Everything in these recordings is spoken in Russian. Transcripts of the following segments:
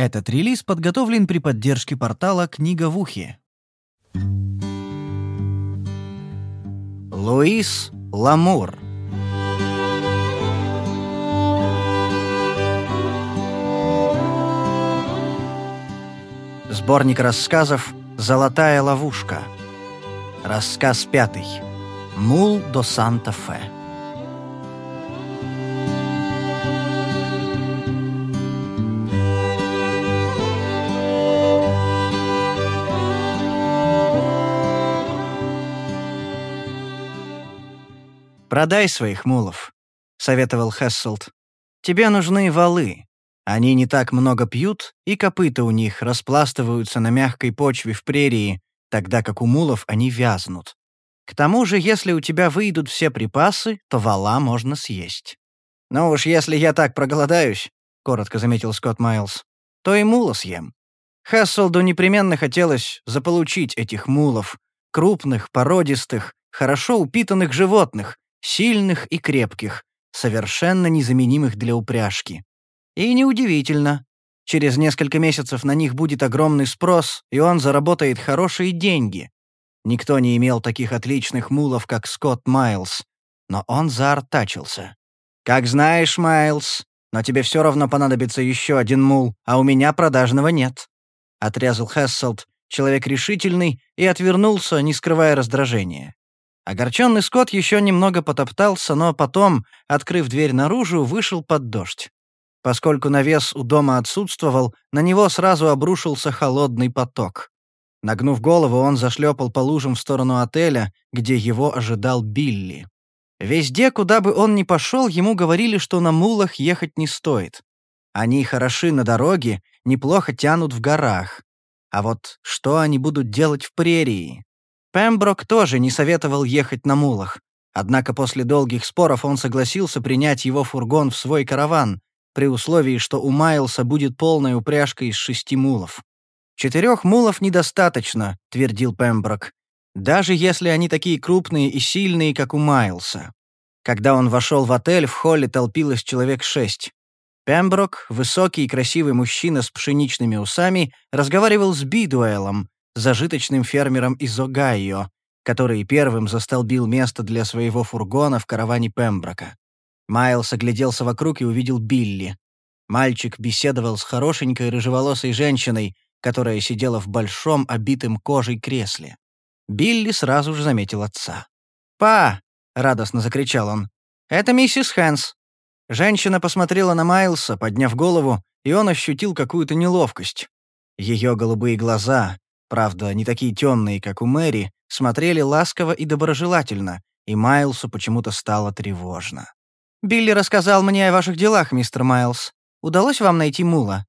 Этот релиз подготовлен при поддержке портала «Книга в ухе». Луис Ламур Сборник рассказов «Золотая ловушка». Рассказ пятый. Мул до Санта-Фе. «Продай своих мулов», — советовал Хесселд. «Тебе нужны валы. Они не так много пьют, и копыта у них распластываются на мягкой почве в прерии, тогда как у мулов они вязнут. К тому же, если у тебя выйдут все припасы, то вала можно съесть». «Ну уж если я так проголодаюсь», — коротко заметил Скотт Майлз, — «то и мула съем». Хесселду непременно хотелось заполучить этих мулов, крупных, породистых, хорошо упитанных животных, сильных и крепких, совершенно незаменимых для упряжки. И неудивительно. Через несколько месяцев на них будет огромный спрос, и он заработает хорошие деньги. Никто не имел таких отличных мулов, как Скотт Майлз, но он заортачился. «Как знаешь, Майлз, но тебе все равно понадобится еще один мул, а у меня продажного нет», — отрезал Хесселд, человек решительный, и отвернулся, не скрывая раздражения. Огорченный Скотт еще немного потоптался, но потом, открыв дверь наружу, вышел под дождь. Поскольку навес у дома отсутствовал, на него сразу обрушился холодный поток. Нагнув голову, он зашлепал по лужам в сторону отеля, где его ожидал Билли. Везде, куда бы он ни пошел, ему говорили, что на мулах ехать не стоит. Они хороши на дороге, неплохо тянут в горах. А вот что они будут делать в прерии? Пемброк тоже не советовал ехать на мулах. Однако после долгих споров он согласился принять его фургон в свой караван, при условии, что у Майлса будет полная упряжка из шести мулов. «Четырех мулов недостаточно», — твердил Пемброк, «даже если они такие крупные и сильные, как у Майлса». Когда он вошел в отель, в холле толпилось человек шесть. Пемброк, высокий и красивый мужчина с пшеничными усами, разговаривал с Бидуэлом, зажиточным фермером из Огайо, который первым застолбил место для своего фургона в караване Пемброка. Майлз огляделся вокруг и увидел Билли. Мальчик беседовал с хорошенькой рыжеволосой женщиной, которая сидела в большом обитым кожей кресле. Билли сразу же заметил отца. «Па!» — радостно закричал он. «Это миссис Хэнс». Женщина посмотрела на Майлса, подняв голову, и он ощутил какую-то неловкость. Ее голубые глаза, правда, не такие темные, как у Мэри, смотрели ласково и доброжелательно, и Майлсу почему-то стало тревожно. «Билли рассказал мне о ваших делах, мистер Майлз. Удалось вам найти мула?»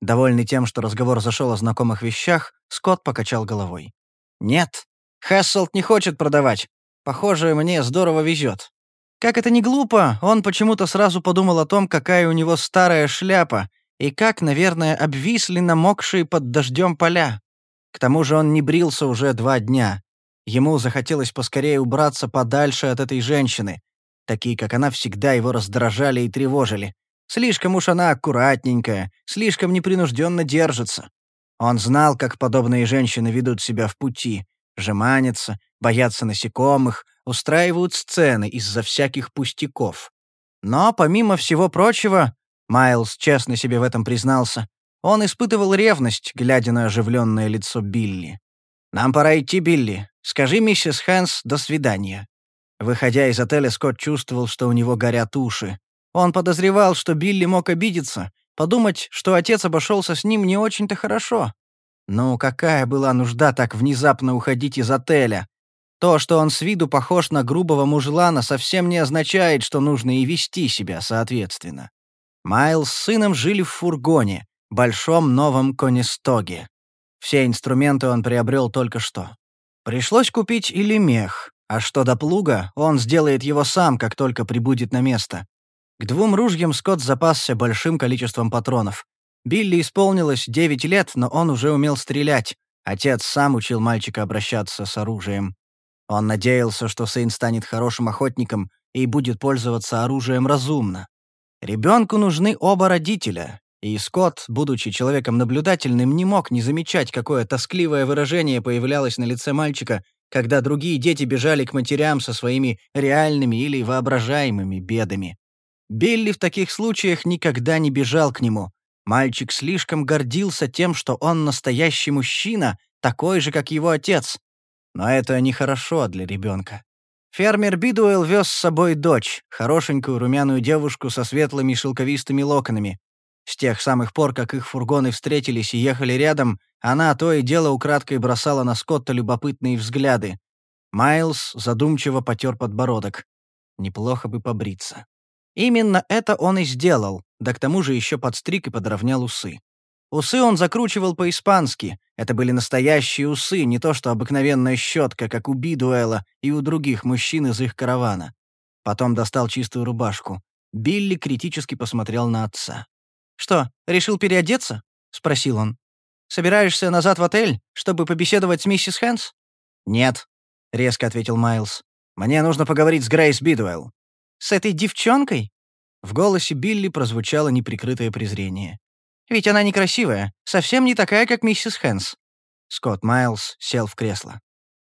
Довольный тем, что разговор зашел о знакомых вещах, Скотт покачал головой. «Нет. Хесселт не хочет продавать. Похоже, мне здорово везет. Как это не глупо, он почему-то сразу подумал о том, какая у него старая шляпа, и как, наверное, обвисли намокшие под дождем поля. К тому же он не брился уже два дня. Ему захотелось поскорее убраться подальше от этой женщины. Такие, как она, всегда его раздражали и тревожили. Слишком уж она аккуратненькая, слишком непринужденно держится. Он знал, как подобные женщины ведут себя в пути. Жеманятся, боятся насекомых, устраивают сцены из-за всяких пустяков. Но, помимо всего прочего, Майлз честно себе в этом признался, он испытывал ревность, глядя на оживленное лицо Билли. «Нам пора идти, Билли. Скажи миссис Хэнс «до свидания». Выходя из отеля, Скотт чувствовал, что у него горят уши. Он подозревал, что Билли мог обидеться, подумать, что отец обошелся с ним не очень-то хорошо. Ну, какая была нужда так внезапно уходить из отеля? То, что он с виду похож на грубого мужлана, совсем не означает, что нужно и вести себя соответственно. Майл с сыном жили в фургоне, большом новом Конестоге. Все инструменты он приобрел только что. Пришлось купить или мех, а что до плуга, он сделает его сам, как только прибудет на место. К двум ружьям Скотт запасся большим количеством патронов. Билли исполнилось 9 лет, но он уже умел стрелять. Отец сам учил мальчика обращаться с оружием. Он надеялся, что сын станет хорошим охотником и будет пользоваться оружием разумно. Ребенку нужны оба родителя, И Скотт, будучи человеком наблюдательным, не мог не замечать, какое тоскливое выражение появлялось на лице мальчика, когда другие дети бежали к матерям со своими реальными или воображаемыми бедами. Билли в таких случаях никогда не бежал к нему. Мальчик слишком гордился тем, что он настоящий мужчина, такой же, как его отец. Но это нехорошо для ребенка. Фермер Бидуэлл вез с собой дочь, хорошенькую румяную девушку со светлыми шелковистыми локонами. С тех самых пор, как их фургоны встретились и ехали рядом, она то и дело украдкой бросала на Скотта любопытные взгляды. Майлз задумчиво потер подбородок. Неплохо бы побриться. Именно это он и сделал, да к тому же еще подстриг и подровнял усы. Усы он закручивал по-испански. Это были настоящие усы, не то что обыкновенная щетка, как у Бидуэла и у других мужчин из их каравана. Потом достал чистую рубашку. Билли критически посмотрел на отца. «Что, решил переодеться?» — спросил он. «Собираешься назад в отель, чтобы побеседовать с миссис Хэнс?» «Нет», — резко ответил Майлз. «Мне нужно поговорить с Грейс Бидуэлл». «С этой девчонкой?» В голосе Билли прозвучало неприкрытое презрение. «Ведь она некрасивая, совсем не такая, как миссис Хэнс». Скотт Майлз сел в кресло.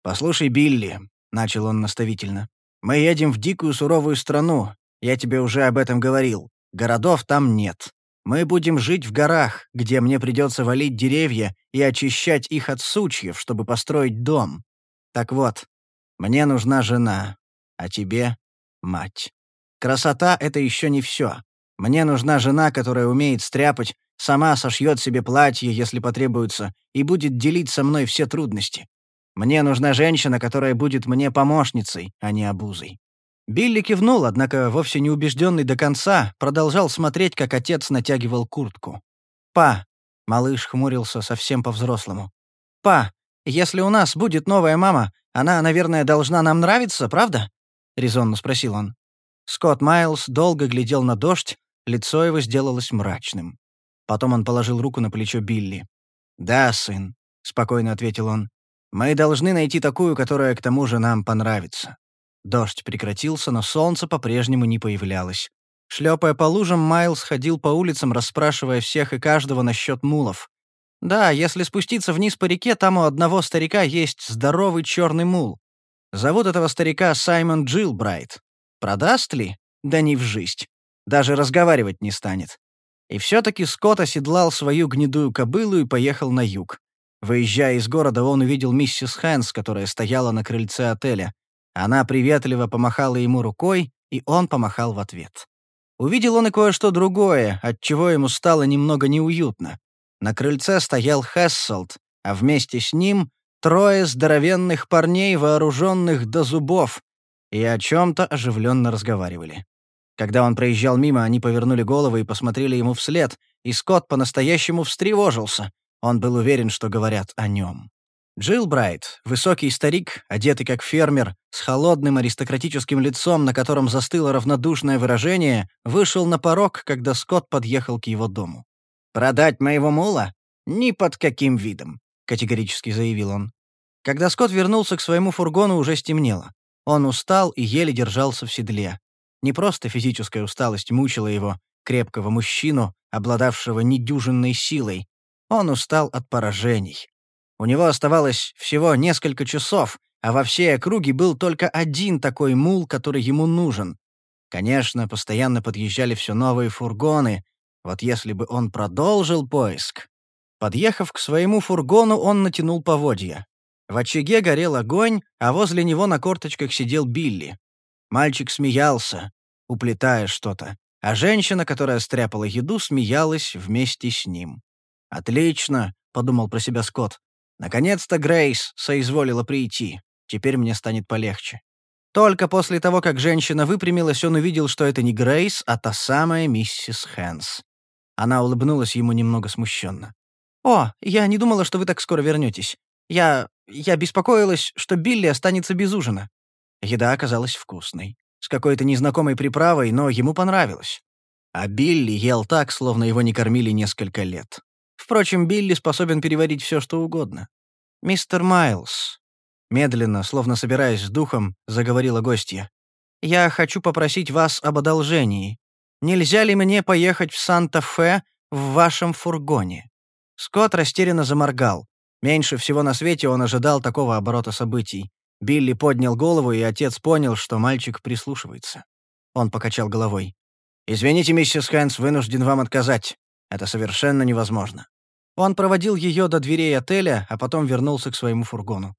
«Послушай, Билли», — начал он наставительно, — «мы едем в дикую суровую страну. Я тебе уже об этом говорил. Городов там нет. Мы будем жить в горах, где мне придется валить деревья и очищать их от сучьев, чтобы построить дом. Так вот, мне нужна жена, а тебе — мать. Красота — это еще не все. Мне нужна жена, которая умеет стряпать, сама сошьет себе платье, если потребуется, и будет делить со мной все трудности. Мне нужна женщина, которая будет мне помощницей, а не обузой. Билли кивнул, однако, вовсе не убежденный до конца, продолжал смотреть, как отец натягивал куртку. «Па!» — малыш хмурился совсем по-взрослому. «Па, если у нас будет новая мама, она, наверное, должна нам нравиться, правда?» — резонно спросил он. Скотт Майлз долго глядел на дождь, лицо его сделалось мрачным. Потом он положил руку на плечо Билли. «Да, сын», — спокойно ответил он. «Мы должны найти такую, которая к тому же нам понравится». Дождь прекратился, но солнце по-прежнему не появлялось. Шлепая по лужам, Майлз ходил по улицам, расспрашивая всех и каждого насчет мулов. Да, если спуститься вниз по реке, там у одного старика есть здоровый черный мул. Зовут этого старика Саймон Джилбрайт. Продаст ли? Да не в жизнь. Даже разговаривать не станет. И все-таки Скотт оседлал свою гнедую кобылу и поехал на юг. Выезжая из города, он увидел миссис Хэнс, которая стояла на крыльце отеля. Она приветливо помахала ему рукой, и он помахал в ответ. Увидел он и кое-что другое, от чего ему стало немного неуютно. На крыльце стоял Хесселд, а вместе с ним трое здоровенных парней, вооруженных до зубов, и о чем-то оживленно разговаривали. Когда он проезжал мимо, они повернули головы и посмотрели ему вслед, и Скотт по-настоящему встревожился. Он был уверен, что говорят о нем. Джилл Брайт, высокий старик, одетый как фермер, с холодным аристократическим лицом, на котором застыло равнодушное выражение, вышел на порог, когда Скотт подъехал к его дому. «Продать моего мула? Ни под каким видом», — категорически заявил он. Когда Скотт вернулся к своему фургону, уже стемнело. Он устал и еле держался в седле. Не просто физическая усталость мучила его, крепкого мужчину, обладавшего недюжинной силой. Он устал от поражений. У него оставалось всего несколько часов, а во всей округе был только один такой мул, который ему нужен. Конечно, постоянно подъезжали все новые фургоны. Вот если бы он продолжил поиск. Подъехав к своему фургону, он натянул поводья. В очаге горел огонь, а возле него на корточках сидел Билли. Мальчик смеялся, уплетая что-то, а женщина, которая стряпала еду, смеялась вместе с ним. «Отлично», — подумал про себя Скотт. Наконец-то Грейс соизволила прийти. Теперь мне станет полегче. Только после того, как женщина выпрямилась, он увидел, что это не Грейс, а та самая миссис Хэнс. Она улыбнулась ему немного смущенно. «О, я не думала, что вы так скоро вернетесь. Я... я беспокоилась, что Билли останется без ужина». Еда оказалась вкусной. С какой-то незнакомой приправой, но ему понравилось. А Билли ел так, словно его не кормили несколько лет. Впрочем, Билли способен переварить все, что угодно. «Мистер Майлз», — медленно, словно собираясь с духом, заговорила гостья, «я хочу попросить вас об одолжении. Нельзя ли мне поехать в Санта-Фе в вашем фургоне». Скотт растерянно заморгал. Меньше всего на свете он ожидал такого оборота событий. Билли поднял голову, и отец понял, что мальчик прислушивается. Он покачал головой. «Извините, миссис Хэнс, вынужден вам отказать. Это совершенно невозможно». Он проводил ее до дверей отеля, а потом вернулся к своему фургону.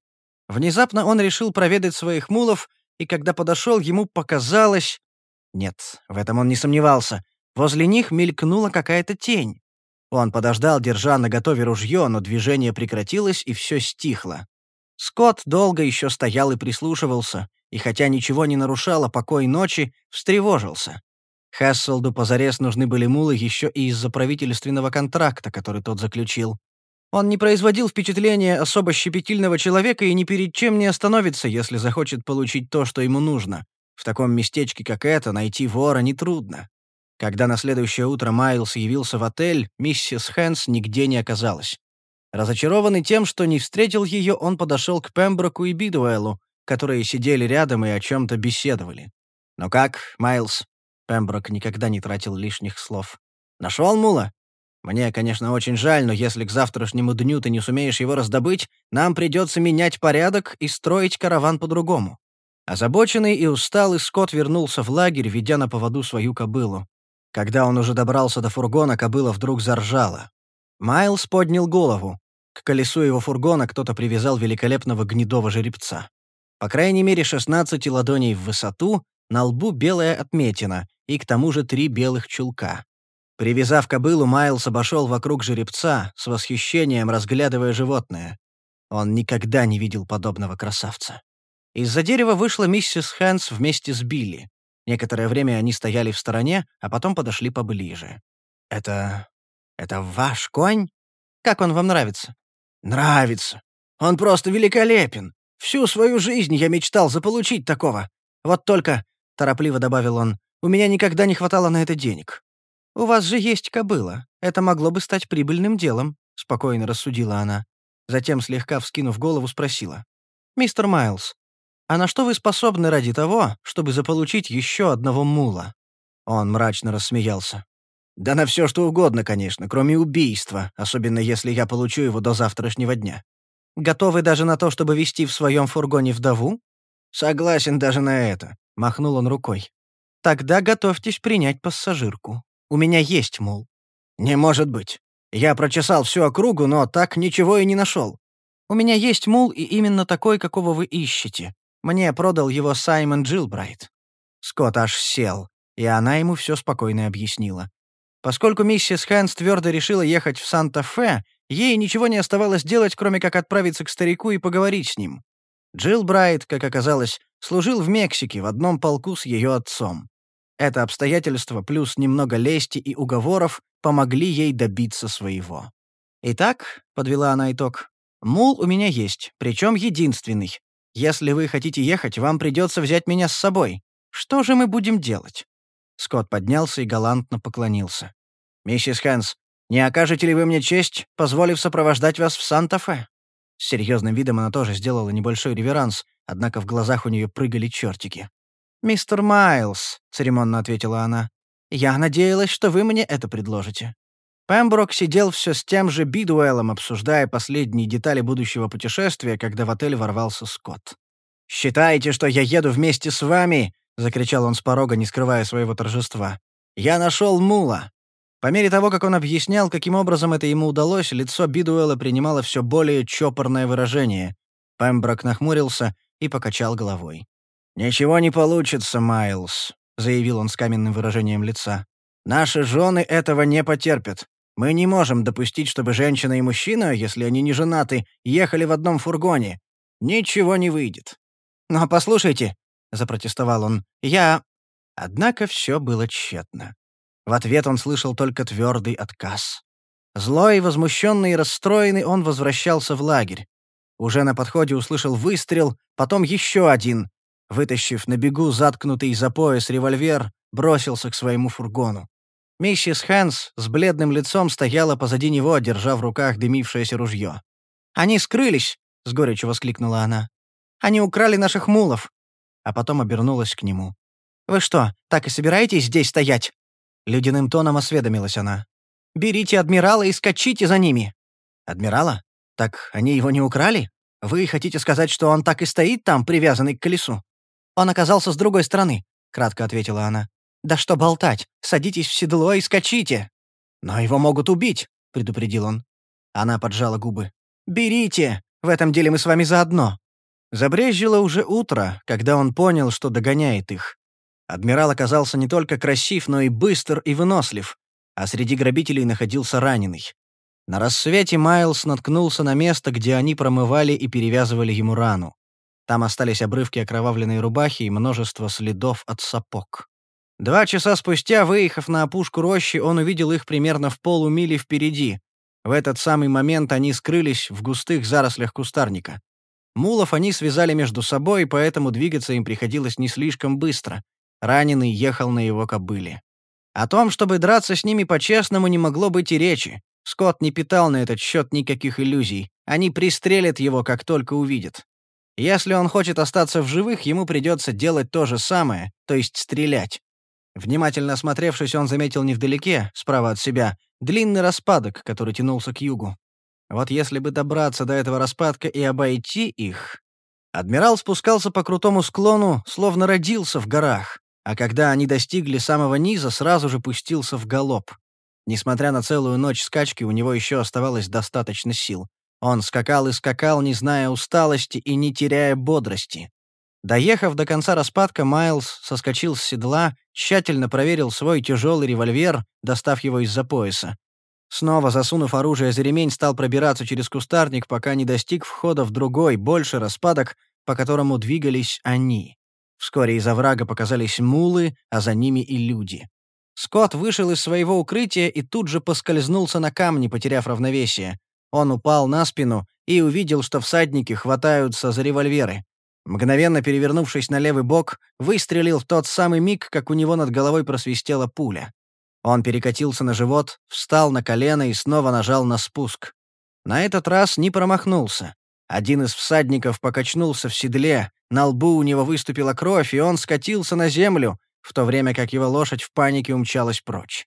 Внезапно он решил проведать своих мулов, и когда подошел, ему показалось... Нет, в этом он не сомневался. Возле них мелькнула какая-то тень. Он подождал, держа наготове ружье, но движение прекратилось, и все стихло. Скотт долго еще стоял и прислушивался, и хотя ничего не нарушало покой ночи, встревожился. Хасселду позарез нужны были мулы еще и из-за правительственного контракта, который тот заключил. Он не производил впечатления особо щепетильного человека и ни перед чем не остановится, если захочет получить то, что ему нужно. В таком местечке, как это, найти вора нетрудно. Когда на следующее утро Майлз явился в отель, миссис Хэнс нигде не оказалась. Разочарованный тем, что не встретил ее, он подошел к Пемброку и Бидуэлу, которые сидели рядом и о чем-то беседовали. «Ну как, Майлз?» Пемброк никогда не тратил лишних слов. «Нашел мула? Мне, конечно, очень жаль, но если к завтрашнему дню ты не сумеешь его раздобыть, нам придется менять порядок и строить караван по-другому». Озабоченный и усталый Скотт вернулся в лагерь, ведя на поводу свою кобылу. Когда он уже добрался до фургона, кобыла вдруг заржала. Майлз поднял голову. К колесу его фургона кто-то привязал великолепного гнедого жеребца. По крайней мере, 16 ладоней в высоту, на лбу белая отметина, и к тому же три белых чулка. Привязав кобылу, Майлз обошел вокруг жеребца, с восхищением разглядывая животное. Он никогда не видел подобного красавца. Из-за дерева вышла миссис Хэнс вместе с Билли. Некоторое время они стояли в стороне, а потом подошли поближе. «Это... это ваш конь? Как он вам нравится?» «Нравится. Он просто великолепен. Всю свою жизнь я мечтал заполучить такого. Вот только, — торопливо добавил он, — у меня никогда не хватало на это денег». «У вас же есть кобыла. Это могло бы стать прибыльным делом», — спокойно рассудила она. Затем, слегка вскинув голову, спросила. «Мистер Майлз, а на что вы способны ради того, чтобы заполучить еще одного мула?» Он мрачно рассмеялся. «Да на все что угодно, конечно, кроме убийства, особенно если я получу его до завтрашнего дня. Готовы даже на то, чтобы вести в своем фургоне вдову?» «Согласен даже на это», — махнул он рукой. «Тогда готовьтесь принять пассажирку. У меня есть мул». «Не может быть. Я прочесал всю округу, но так ничего и не нашел. У меня есть мул, и именно такой, какого вы ищете. Мне продал его Саймон Джилбрайт». Скотт аж сел, и она ему все спокойно объяснила. Поскольку миссис Хэнс твердо решила ехать в Санта-Фе, ей ничего не оставалось делать, кроме как отправиться к старику и поговорить с ним. Джилл Брайт, как оказалось, служил в Мексике в одном полку с ее отцом. Это обстоятельство плюс немного лести и уговоров помогли ей добиться своего. «Итак», — подвела она итог, — «мул у меня есть, причем единственный. Если вы хотите ехать, вам придется взять меня с собой. Что же мы будем делать?» Скотт поднялся и галантно поклонился. «Миссис Хэнс, не окажете ли вы мне честь, позволив сопровождать вас в Санта-Фе?» С серьезным видом она тоже сделала небольшой реверанс, однако в глазах у нее прыгали чертики. «Мистер Майлз», — церемонно ответила она, — «я надеялась, что вы мне это предложите». Пемброк сидел все с тем же Бидуэлом, обсуждая последние детали будущего путешествия, когда в отель ворвался Скотт. «Считайте, что я еду вместе с вами!» — закричал он с порога, не скрывая своего торжества. «Я нашел Мула!» По мере того, как он объяснял, каким образом это ему удалось, лицо Бидуэла принимало все более чопорное выражение. Пемброк нахмурился и покачал головой. «Ничего не получится, Майлз», — заявил он с каменным выражением лица. «Наши жены этого не потерпят. Мы не можем допустить, чтобы женщина и мужчина, если они не женаты, ехали в одном фургоне. Ничего не выйдет». «Но послушайте», — запротестовал он. «Я...» Однако все было тщетно. В ответ он слышал только твердый отказ. Злой, возмущенный и расстроенный, он возвращался в лагерь. Уже на подходе услышал выстрел, потом еще один. Вытащив на бегу заткнутый за пояс револьвер, бросился к своему фургону. Миссис Хэнс с бледным лицом стояла позади него, держа в руках дымившееся ружье. «Они скрылись!» — с горечью воскликнула она. «Они украли наших мулов!» а потом обернулась к нему. «Вы что, так и собираетесь здесь стоять?» Ледяным тоном осведомилась она. Берите адмирала и скачите за ними!» «Адмирала? Так они его не украли? Вы хотите сказать, что он так и стоит там, привязанный к колесу?» «Он оказался с другой стороны», — кратко ответила она. «Да что болтать! Садитесь в седло и скачите!» «Но его могут убить!» — предупредил он. Она поджала губы. «Берите! В этом деле мы с вами заодно!» Забрежило уже утро, когда он понял, что догоняет их. Адмирал оказался не только красив, но и быстр и вынослив, а среди грабителей находился раненый. На рассвете Майлз наткнулся на место, где они промывали и перевязывали ему рану. Там остались обрывки окровавленной рубахи и множество следов от сапог. Два часа спустя, выехав на опушку рощи, он увидел их примерно в полумили впереди. В этот самый момент они скрылись в густых зарослях кустарника. Мулов они связали между собой, поэтому двигаться им приходилось не слишком быстро. Раненый ехал на его кобыле. О том, чтобы драться с ними по-честному, не могло быть и речи. Скотт не питал на этот счет никаких иллюзий. Они пристрелят его, как только увидят. Если он хочет остаться в живых, ему придется делать то же самое, то есть стрелять. Внимательно осмотревшись, он заметил невдалеке, справа от себя, длинный распадок, который тянулся к югу. Вот если бы добраться до этого распадка и обойти их... Адмирал спускался по крутому склону, словно родился в горах, а когда они достигли самого низа, сразу же пустился в галоп. Несмотря на целую ночь скачки, у него еще оставалось достаточно сил. Он скакал и скакал, не зная усталости и не теряя бодрости. Доехав до конца распадка, Майлз соскочил с седла, тщательно проверил свой тяжелый револьвер, достав его из-за пояса. Снова засунув оружие за ремень, стал пробираться через кустарник, пока не достиг входа в другой, больше распадок, по которому двигались они. Вскоре из оврага показались мулы, а за ними и люди. Скотт вышел из своего укрытия и тут же поскользнулся на камне, потеряв равновесие. Он упал на спину и увидел, что всадники хватаются за револьверы. Мгновенно перевернувшись на левый бок, выстрелил в тот самый миг, как у него над головой просвистела пуля. Он перекатился на живот, встал на колено и снова нажал на спуск. На этот раз не промахнулся. Один из всадников покачнулся в седле, на лбу у него выступила кровь, и он скатился на землю, в то время как его лошадь в панике умчалась прочь.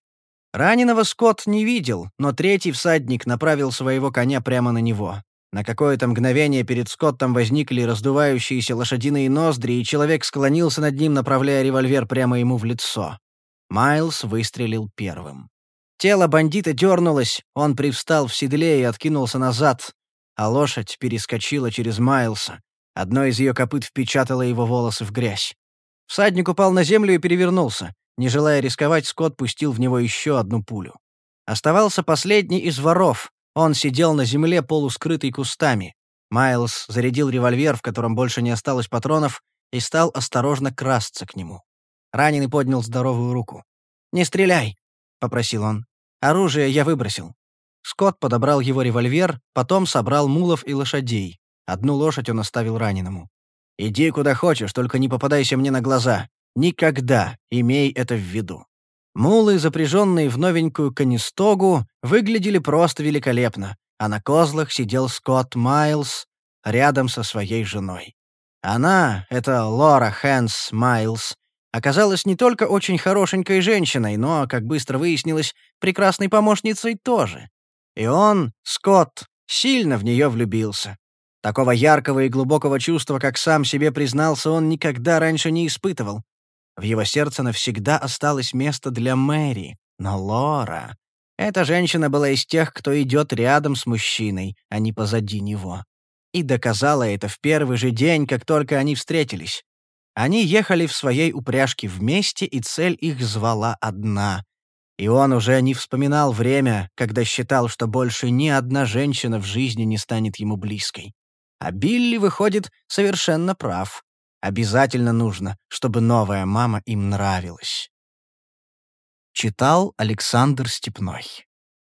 Раненого Скотт не видел, но третий всадник направил своего коня прямо на него. На какое-то мгновение перед Скоттом возникли раздувающиеся лошадиные ноздри, и человек склонился над ним, направляя револьвер прямо ему в лицо. Майлз выстрелил первым. Тело бандита дернулось, он привстал в седле и откинулся назад, а лошадь перескочила через Майлса. Одно из ее копыт впечатало его волосы в грязь. Всадник упал на землю и перевернулся. Не желая рисковать, Скотт пустил в него еще одну пулю. Оставался последний из воров. Он сидел на земле, полускрытый кустами. Майлз зарядил револьвер, в котором больше не осталось патронов, и стал осторожно красться к нему. Раненый поднял здоровую руку. «Не стреляй!» — попросил он. «Оружие я выбросил». Скотт подобрал его револьвер, потом собрал мулов и лошадей. Одну лошадь он оставил раненому. «Иди куда хочешь, только не попадайся мне на глаза. Никогда имей это в виду». Мулы, запряженные в новенькую канистогу, выглядели просто великолепно, а на козлах сидел Скотт Майлз рядом со своей женой. Она, это Лора Хэнс Майлз, оказалась не только очень хорошенькой женщиной, но, как быстро выяснилось, прекрасной помощницей тоже. И он, Скотт, сильно в нее влюбился. Такого яркого и глубокого чувства, как сам себе признался, он никогда раньше не испытывал. В его сердце навсегда осталось место для Мэри, но Лора... Эта женщина была из тех, кто идет рядом с мужчиной, а не позади него. И доказала это в первый же день, как только они встретились. Они ехали в своей упряжке вместе, и цель их звала одна и он уже не вспоминал время, когда считал, что больше ни одна женщина в жизни не станет ему близкой. А Билли, выходит, совершенно прав. Обязательно нужно, чтобы новая мама им нравилась. Читал Александр Степной